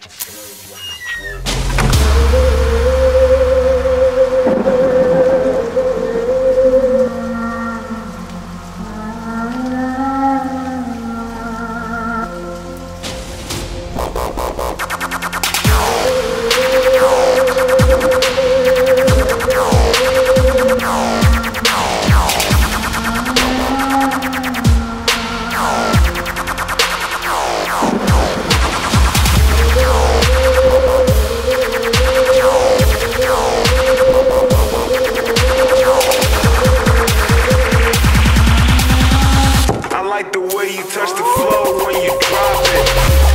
Thank you. you touch the floor when you drop it.